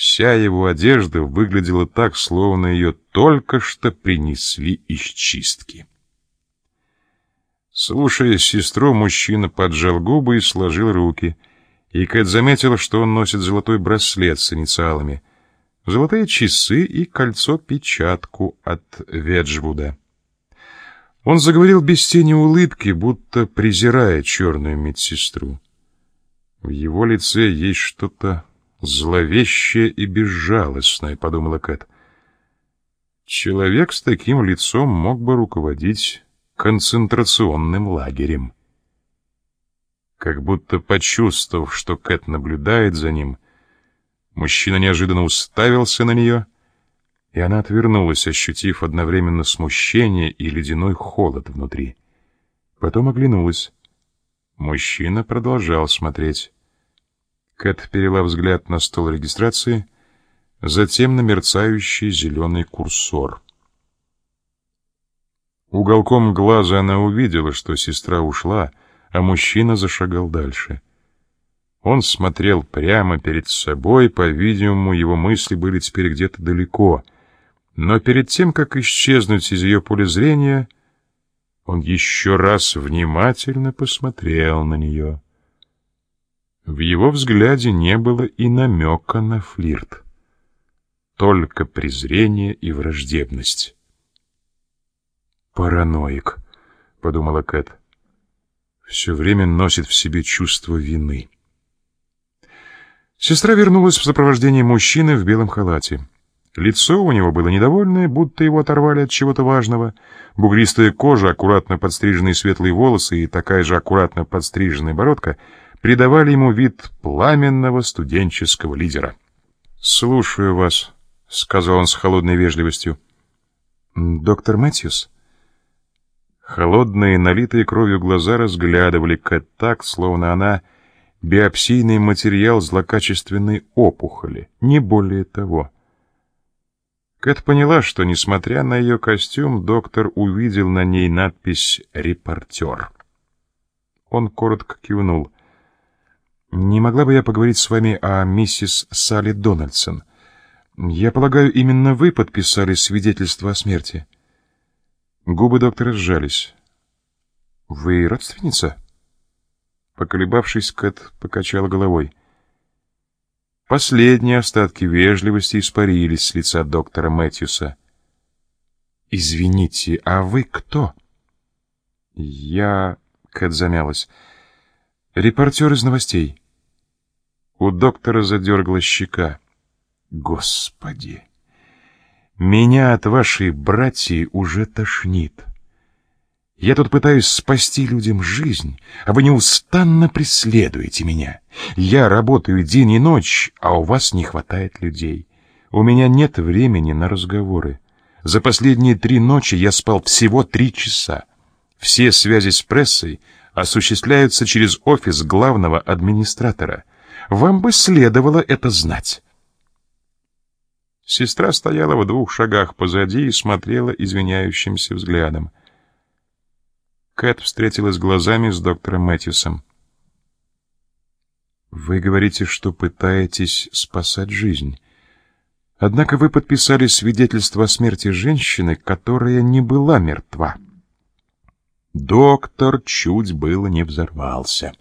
Вся его одежда выглядела так, словно ее только что принесли из чистки. Слушая сестру, мужчина поджал губы и сложил руки, и Кэт заметила, что он носит золотой браслет с инициалами, золотые часы и кольцо-печатку от Веджвуда. Он заговорил без тени улыбки, будто презирая черную медсестру. В его лице есть что-то зловещее и безжалостное, подумала Кэт. Человек с таким лицом мог бы руководить концентрационным лагерем. Как будто почувствовав, что Кэт наблюдает за ним, мужчина неожиданно уставился на нее — и она отвернулась, ощутив одновременно смущение и ледяной холод внутри. Потом оглянулась. Мужчина продолжал смотреть. Кэт перела взгляд на стол регистрации, затем на мерцающий зеленый курсор. Уголком глаза она увидела, что сестра ушла, а мужчина зашагал дальше. Он смотрел прямо перед собой, по-видимому, его мысли были теперь где-то далеко — но перед тем, как исчезнуть из ее поля зрения, он еще раз внимательно посмотрел на нее. В его взгляде не было и намека на флирт, только презрение и враждебность. «Параноик», — подумала Кэт, — «все время носит в себе чувство вины». Сестра вернулась в сопровождении мужчины в белом халате. Лицо у него было недовольное, будто его оторвали от чего-то важного. Бугристая кожа, аккуратно подстриженные светлые волосы и такая же аккуратно подстриженная бородка придавали ему вид пламенного студенческого лидера. «Слушаю вас», — сказал он с холодной вежливостью. «Доктор Мэтьюс?» Холодные, налитые кровью глаза разглядывали Кэт так, словно она биопсийный материал злокачественной опухоли, не более того. Кэт поняла, что, несмотря на ее костюм, доктор увидел на ней надпись «Репортер». Он коротко кивнул. «Не могла бы я поговорить с вами о миссис Салли Дональдсон? Я полагаю, именно вы подписали свидетельство о смерти?» Губы доктора сжались. «Вы родственница?» Поколебавшись, Кэт покачала головой. Последние остатки вежливости испарились с лица доктора Мэтьюса. «Извините, а вы кто?» «Я...» — Кэт замялась. «Репортер из новостей». У доктора задергала щека. «Господи! Меня от вашей братьи уже тошнит. Я тут пытаюсь спасти людям жизнь, а вы неустанно преследуете меня. Я работаю день и ночь, а у вас не хватает людей. У меня нет времени на разговоры. За последние три ночи я спал всего три часа. Все связи с прессой осуществляются через офис главного администратора. Вам бы следовало это знать. Сестра стояла в двух шагах позади и смотрела извиняющимся взглядом. Кэт встретилась глазами с доктором Мэтьюсом. «Вы говорите, что пытаетесь спасать жизнь. Однако вы подписали свидетельство о смерти женщины, которая не была мертва». Доктор чуть было не взорвался.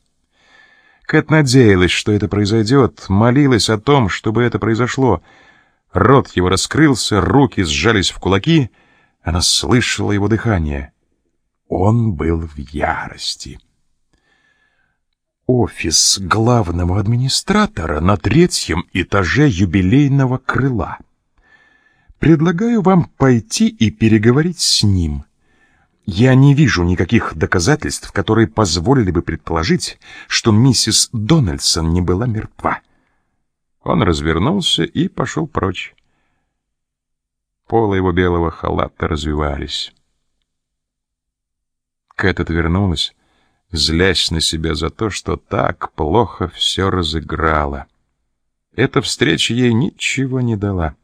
Кэт надеялась, что это произойдет, молилась о том, чтобы это произошло. Рот его раскрылся, руки сжались в кулаки. Она слышала его дыхание. Он был в ярости. Офис главного администратора на третьем этаже юбилейного крыла. Предлагаю вам пойти и переговорить с ним. Я не вижу никаких доказательств, которые позволили бы предположить, что миссис Дональдсон не была мертва. Он развернулся и пошел прочь. Полы его белого халата развивались. Кэт отвернулась, злясь на себя за то, что так плохо все разыграла. Эта встреча ей ничего не дала.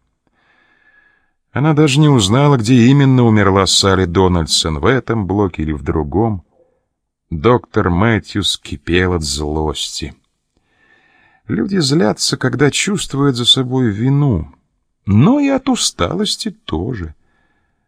Она даже не узнала, где именно умерла Салли Дональдсон, в этом блоке или в другом. Доктор Мэтьюс кипел от злости. Люди злятся, когда чувствуют за собой вину, но и от усталости тоже.